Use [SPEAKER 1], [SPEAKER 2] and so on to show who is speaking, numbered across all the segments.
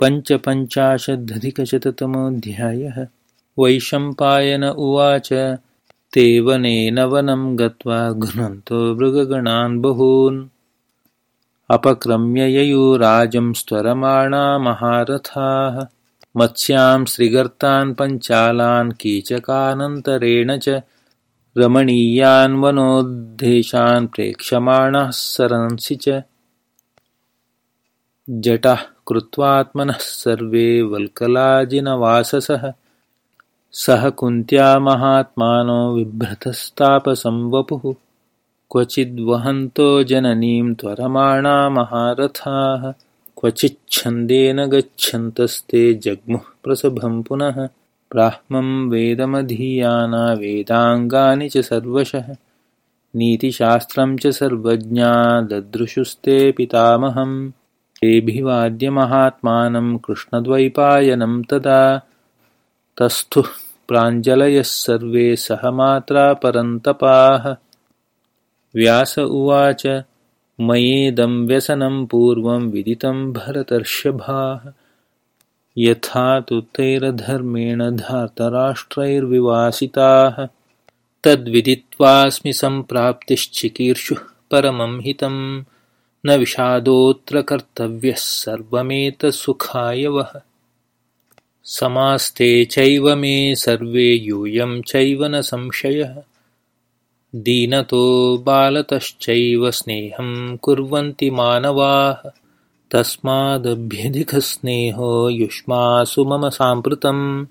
[SPEAKER 1] पञ्चपञ्चाशदधिकशततमोऽध्यायः। वैशम्पायन उवाच ते वनेन वनं गत्वा घ्नन्तो मृगगणान् बहून्। अपक्रम्य ययुराजं स्वरमाणा महारथाः। मत्स्यां श्रीगर्तान् पञ्चालान् कीचकानन्तरेण च रमणीयान् वनोद्देशान् प्रेक्षमाणः सरंसि च जटाः कृत्वात्मनः सर्वे वल्कलाजिनवाससः। सह कुन्त्या महात्मानो बिभ्रतस्तापसंवपुः। क्वचिद्वहन्तो जननीं त्वरमाणा महारथाः। क्वचिच्छन्देन गच्छन्तस्ते जग्मुः प्रसभं पुनः। ब्राह्मं वेदमधीयाना वेदाङ्गानि च सर्वशः। नीतिशास्त्रं च सर्वज्ञा ददृशुस्ते पितामहम् तेऽभिवाद्यमहात्मानं कृष्णद्वैपायनं तदा तस्थुः प्राञ्जलयः सर्वे सहमात्रा परन्तपाः। व्यास उवाच मयेदं व्यसनं पूर्वं विदितं भरतर्षभाः। यथा तु तैरधर्मेण धार्तराष्ट्रैर्विवासिताः तद्विदित्वास्मि सम्प्राप्तिश्चिकीर्षुः परमं हितम् न विषादोऽत्र कर्तव्यः सर्वमेतत्सुखाय वः। समास्ते चैव मे सर्वे यूयं चैव न संशयः। दीनतो बालतश्चैव स्नेहं कुर्वन्ति मानवाः। तस्मादभ्यधिकस्नेहो युष्मासु मम साम्प्रतं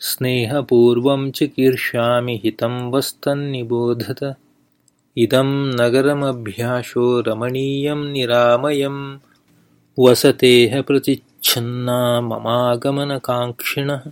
[SPEAKER 1] स्नेहपूर्वं चिकीर्षामि हितं वस्तन्निबोधत इदं नगरमभ्याशो रमणीयं निरामयं वसतेः प्रतिच्छन्ना ममागमनकाङ्क्षिणः